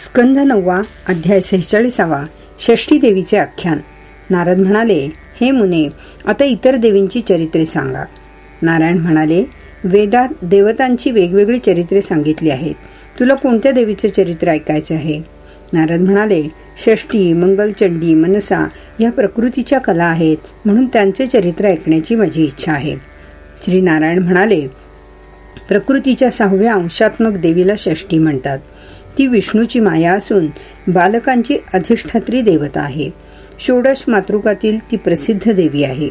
स्कंध नववा अध्याय सेहेचाळीसावा षष्टी देवीचे आख्यान. नारद म्हणाले हे मुने आता इतर देवींची चरित्रे सांगा. नारायण म्हणाले वेदात देवतांची वेगवेगळी चरित्रे सांगितली आहेत. तुला कोणत्या देवीचे चरित्र ऐकायचे आहे? नारद म्हणाले षष्टी मंगलचंडी मनसा या प्रकृतीच्या कला आहेत म्हणून त्यांचे चरित्र ऐकण्याची माझी इच्छा आहे. श्री नारायण म्हणाले प्रकृतीच्या सहाव्या अंशात्मक देवीला षष्टी म्हणतात. ती विष्णूची माया असून बालकांची अधिष्ठात्री देवता आहे. षोडश मातृकातील ती प्रसिद्ध देवी आहे.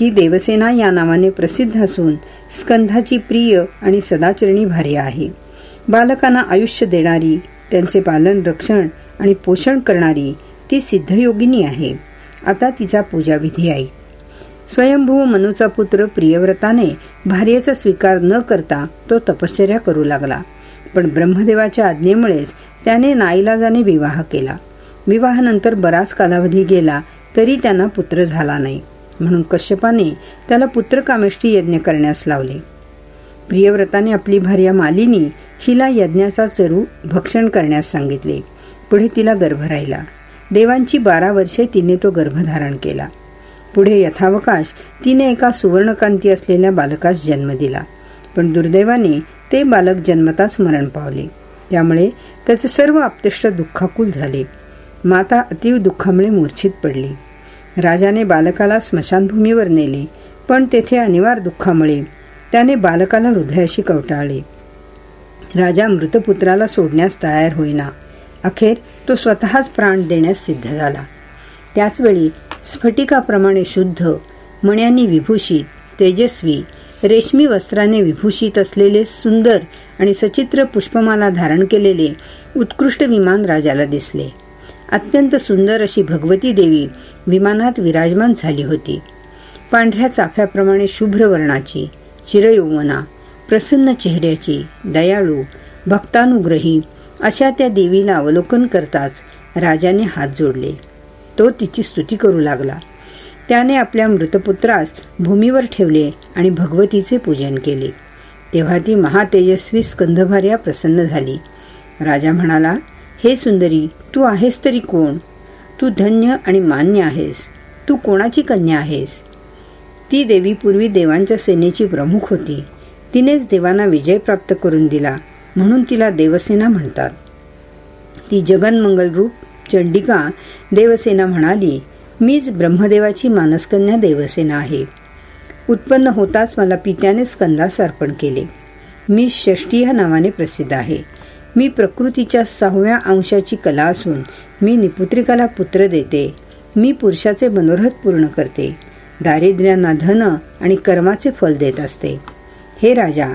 ती देवसेना या नावाने प्रसिद्ध असून स्कंधाची प्रिय आणि सदाचरणी भार्या आहे. बालकांना आयुष्य देणारी त्यांचे पालन रक्षण आणि पोषण करणारी ती सिद्धयोगिनी आहे. आता तिचा पूजाविधी आहे. स्वयंभू मनुचा पुत्र प्रियव्रताने भार्येचा स्वीकार न करता तो तपश्चर्या करू लागला. पण ब्रह्मदेवाच्या आज्ञेमुळेच त्याने नाईलाजाने विवाह केला. विवाहानंतर बराच कालावधी गेला तरी त्यांना पुत्र झाला नाही. म्हणून कश्यपाने त्याला पुत्रकामेष्टी यज्ञ करण्यास लावले. प्रियव्रताने आपली भार्या मालिनी हिला यज्ञाचा चरू भक्षण करण्यास सांगितले. पुढे तिला गर्भ राहिला. देवांची बारा वर्षे तिने तो गर्भधारण केला. पुढे यथावकाश तिने एका सुवर्णकांती असलेल्या बालकास जन्म दिला. पण दुर्दैवाने ते बालक जन्मताच मरण पावले. त्यामुळे त्याचे सर्व आपतिष्ट दुःखाकुल झाले. माता अतीव दुःखामुळे मूर्छित पडली. राजाने बालकाला स्मशानभूमीवर नेले पण तेथे अनिवार्य दुःखामुळे त्याने बालकाला हृदयाशी कवटाळले. राजा मृतपुत्राला सोडण्यास तयार होईना. अखेर तो स्वतःच प्राण देण्यास सिद्ध झाला. त्याचवेळी स्फटिकाप्रमाणे शुद्ध मण्यांनी विभूषित तेजस्वी रेशमी वस्त्राने विभूषित असलेले सुंदर आणि सचित्र पुष्पमाला धारण केलेले उत्कृष्ट विमान राजाला दिसले. अत्यंत सुंदर अशी भगवती देवी विमानात विराजमान झाली होती. पांढऱ्या चाफ्याप्रमाणे शुभ्र वर्णाची चिरयौवना प्रसन्न चेहऱ्याची दयाळू भक्तानुग्रही अशा त्या देवीला अवलोकन करताच राजाने हात जोडले. तो तिची स्तुती करू लागला. त्याने आपल्या मृतपुत्रास भूमीवर ठेवले आणि भगवतीचे पूजन केले. तेव्हा ती महातेजस्वी स्कंधभार्या प्रसन्न झाली. राजा म्हणाला हे सुंदरी तू आहेस तरी कोण? तू धन्य आणि मान्य आहेस. तू कोणाची कन्या आहेस? ती देवी पूर्वी देवांच्या सेनेची प्रमुख होती. तिनेच देवांना विजय प्राप्त करून दिला म्हणून तिला देवसेना म्हणतात. ती जगनमंगल रूप चंडिका देवसेना म्हणाली मीच ब्रह्मदेवाची मानसकन्या देवसेना आहे. उत्पन्न होताच मला पित्याने स्कंदास अर्पण केले. मी षष्टी या नावाने प्रसिद्ध आहे. मी प्रकृतीच्या सहाव्या अंशाची कला असून मी निपुत्रिकाला पुत्र देते. मी पुरुषाचे मनोरथ पूर्ण करते. दारिद्र्यांना धन आणि कर्माचे फल देत असते. हे राजा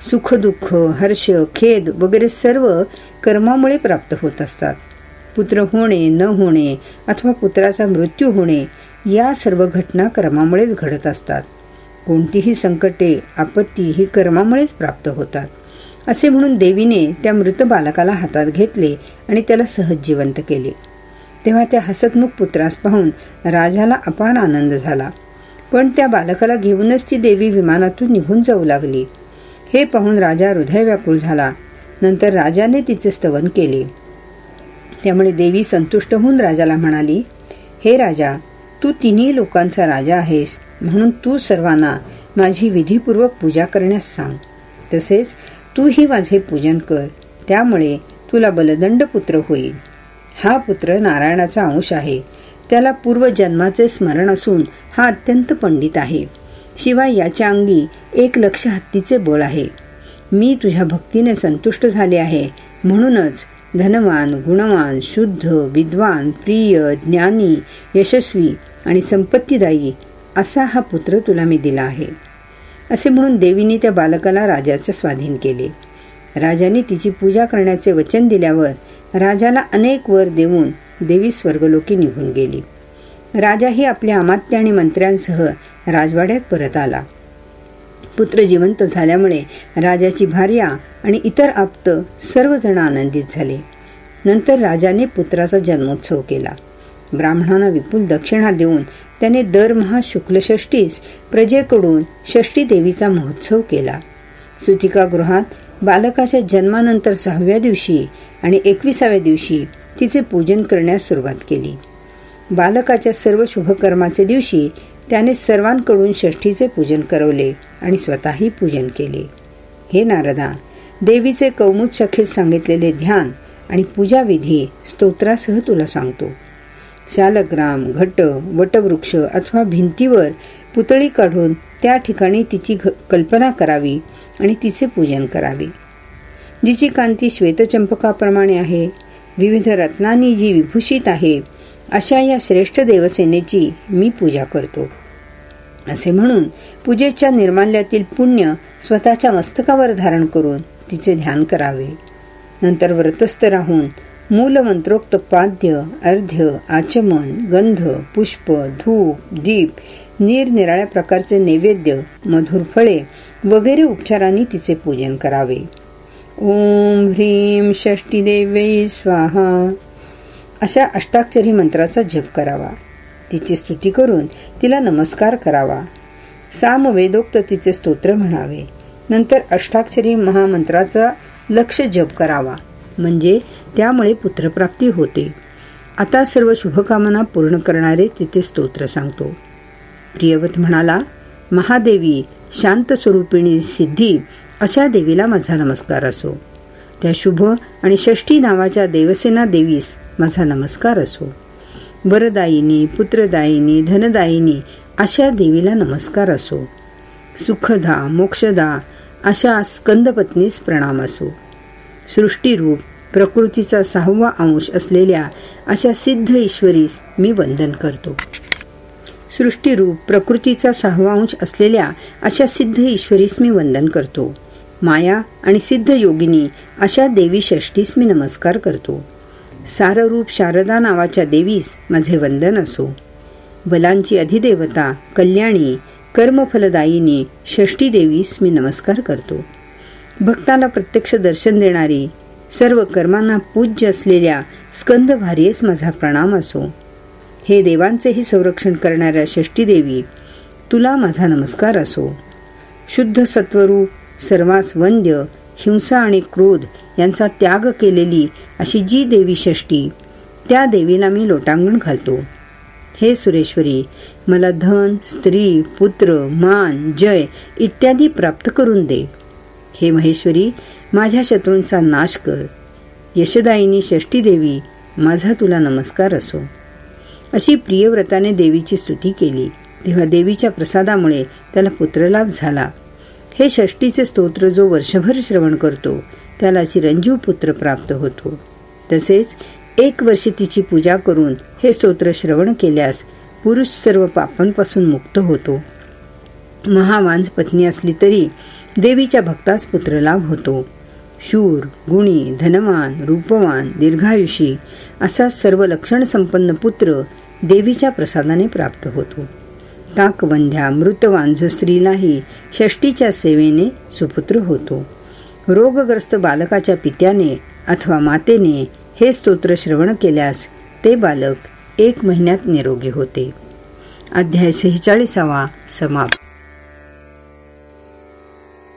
सुख दुःख हर्ष खेद वगैरे सर्व कर्मामुळे प्राप्त होत असतात. पुत्र होणे न होणे अथवा पुत्राचा मृत्यू होणे या सर्व घटना कर्मामुळेच घडत असतात. कोणतीही संकटे आपत्ती ही कर्मामुळेच प्राप्त होतात. असे म्हणून देवीने त्या मृत बालकाला हातात घेतले आणि त्याला सहज जिवंत केले. तेव्हा त्या हसतमुख पुत्रास पाहून राजाला अपार आनंद झाला. पण त्या बालकाला घेऊनच ती देवी विमानातून निघून जाऊ लागली. हे पाहून राजा हृदय व्याकुळ झाला. नंतर राजाने तिचे स्तवन केले. त्यामुळे देवी संतुष्ट होऊन राजाला म्हणाली हे राजा तू तिन्ही लोकांचा राजा आहेस म्हणून तू सर्वांना माझी विधीपूर्वक पूजा करण्यास सांग. तसेच तूही माझे पूजन कर त्यामुळे तुला बलदंड पुत्र होईल. हा पुत्र नारायणाचा अंश आहे. त्याला पूर्वजन्माचे स्मरण असून हा अत्यंत पंडित आहे. शिवाय याच्या अंगी एक लक्ष हत्तीचे बळ आहे. मी तुझ्या भक्तीने संतुष्ट झाले आहे म्हणूनच धनवान गुणवान शुद्ध विद्वान प्रिय ज्ञानी यशस्वी आणि संपत्तीदायी असा हा पुत्र तुला मी दिला आहे. असे म्हणून देवीने त्या बालकाला राजाचे स्वाधीन केले. राजाने तिची पूजा करण्याचे वचन दिल्यावर राजाला अनेक वर देऊन देवी स्वर्गलोकी निघून गेली. राजाही आपल्या अमात्य आणि मंत्र्यांसह राजवाड्यात परत आला. पुत्र जिवंत झाल्यामुळे राजाची भार्या आणि इतर आप्त सर्वजण आनंदित झाले. नंतर राजाने पुत्राचा जन्मोत्सव केला. ब्राह्मणांना विपुल दक्षिणा देऊन त्याने दरमहा शुक्ल षष्टीस प्रजेकडून षष्टी देवीचा महोत्सव केला. सुतिका गृहात बालकाच्या जन्मानंतर सहाव्या दिवशी आणि एकविसाव्या दिवशी तिचे पूजन करण्यास सुरुवात केली. बालकाच्या सर्व शुभकर्माचे दिवशी त्याने सर्वांकडून षष्ठीचे पूजन करवले आणि स्वतःही पूजन केले. हे नारदा देवीचे कौमुद शखेत सांगितलेले ध्यान आणि पूजाविधी स्तोत्रासह तुला सांगतो. शालग्राम घट वटवृक्ष अथवा भिंतीवर पुतळी काढून त्या ठिकाणी तिची कल्पना करावी आणि तिचे पूजन करावे. जिची कांती श्वेतचंपकाप्रमाणे आहे विविध रत्नांनी जी विभूषित आहे अशा या श्रेष्ठ देवसेनेची मी पूजा करतो. असे म्हणून पूजेच्या निर्माल्यातील पुण्य स्वतःच्या मस्तकावर धारण करून तिचे ध्यान करावे. नंतर व्रतस्थ राहून मूलमंत्रोक्त पाद्य अर्ध्य आचमन गंध पुष्प धूप दीप निरनिराळ्या प्रकारचे नैवेद्य मधुर फळे वगैरे उपचारांनी तिचे पूजन करावे. ओम ह्रीम षष्टी देवे स्वाहा. अशा अष्टाक्षरी मंत्राचा जप करावा. तिची स्तुती करून तिला नमस्कार करावा. साम वेदोक्त तिचे स्तोत्र म्हणावे. नंतर अष्टाक्षरी महामंत्राचा लक्ष जप करावा. म्हणजे त्यामुळे पुत्रप्राप्ती होते. आता सर्व शुभकामना पूर्ण करणारे तिथे स्तोत्र सांगतो. प्रियवत म्हणाला महादेवी शांत स्वरूपिणी सिद्धी अशा देवीला माझा नमस्कार असो. त्या शुभ आणि षष्ठी नावाच्या देवसेना देवीस माझा नमस्कार असो. वरदायिनी पुत्रदायिनी धनदायिनी अशा देवीला नमस्कार असो. सुखदा मोक्षदा अशा स्कंदपत्नीस प्रणाम असो. सृष्टीरूप प्रकृतीचा सहावा अंश असलेल्या अशा सिद्ध ईश्वरीस मी वंदन करतो. सृष्टीरूप प्रकृतीचा सहावा अंश असलेल्या अशा सिद्ध ईश्वरीस मी वंदन करतो. माया आणि सिद्ध योगिनी अशा देवी षष्टीस मी नमस्कार करतो. साररूप शारदा नावाच्या देवीस माझे वंदन असो. बलांची अधिदेवता कल्याणी कर्मफलदायिनी षष्टी देवीस मी नमस्कार करतो. भक्ताला प्रत्यक्ष दर्शन देणारी सर्व कर्मांना पूज्य असलेल्या स्कंद भार्येस माझा प्रणाम असो. हे देवांचेही संरक्षण करणाऱ्या षष्टी देवी तुला माझा नमस्कार असो. शुद्ध सत्वरूप सर्वास वंद्य हिंसा आणि क्रोध यांचा त्याग केलेली अशी जी देवी षष्टी त्या देवीला मी लोटांगण घालतो. हे सुरेश्वरी मला धन स्त्री पुत्र मान जय इत्यादी प्राप्त करून दे. हे महेश्वरी माझ्या शत्रूंचा नाश कर. यशदायिनी षष्टी देवी माझा तुला नमस्कार असो. अशी प्रियव्रताने देवीची स्तुती केली. तेव्हा देवीच्या प्रसादामुळे त्याला पुत्रलाभ झाला. हे षष्टीचे स्तोत्र जो वर्षभर श्रवण करतो त्याला चिरंजीव पुत्र प्राप्त होतो. तसेच एक वर्ष तिची पूजा करून हे स्तोत्र श्रवण केल्यास पुरुष सर्व पापांपासून मुक्त होतो. महावांज पत्नी असली तरी देवीच्या भक्तास पुत्रलाभ होतो. शूर गुणी धनवान रूपवान दीर्घायुषी असा सर्व लक्षण संपन्न पुत्र देवीच्या प्रसादाने प्राप्त होतो. ताकवंध्या मृतवांझ स्त्रीलाही षष्टीच्या सेवेने सुपुत्र होतो. रोगग्रस्त बालकाच्या पित्याने अथवा मातेने हे स्तोत्र श्रवण केल्यास ते बालक एक महिन्यात निरोगी होते. अध्याय सेहेचाळीसावा समाप्त.